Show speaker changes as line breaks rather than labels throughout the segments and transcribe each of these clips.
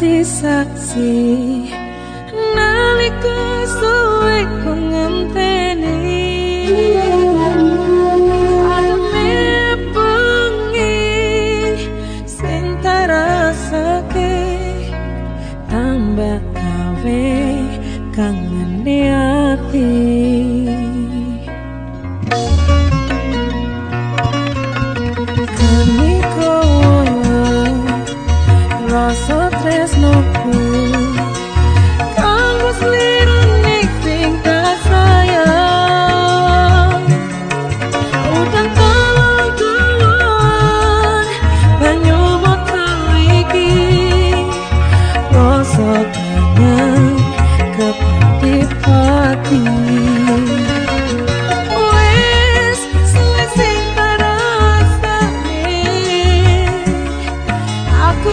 dadi saksi nalika suwe kok ngenteni ame bengi sentara sakit tambah kawe kangen ati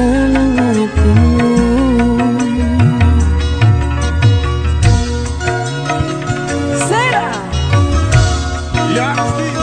Saya Ya, Steve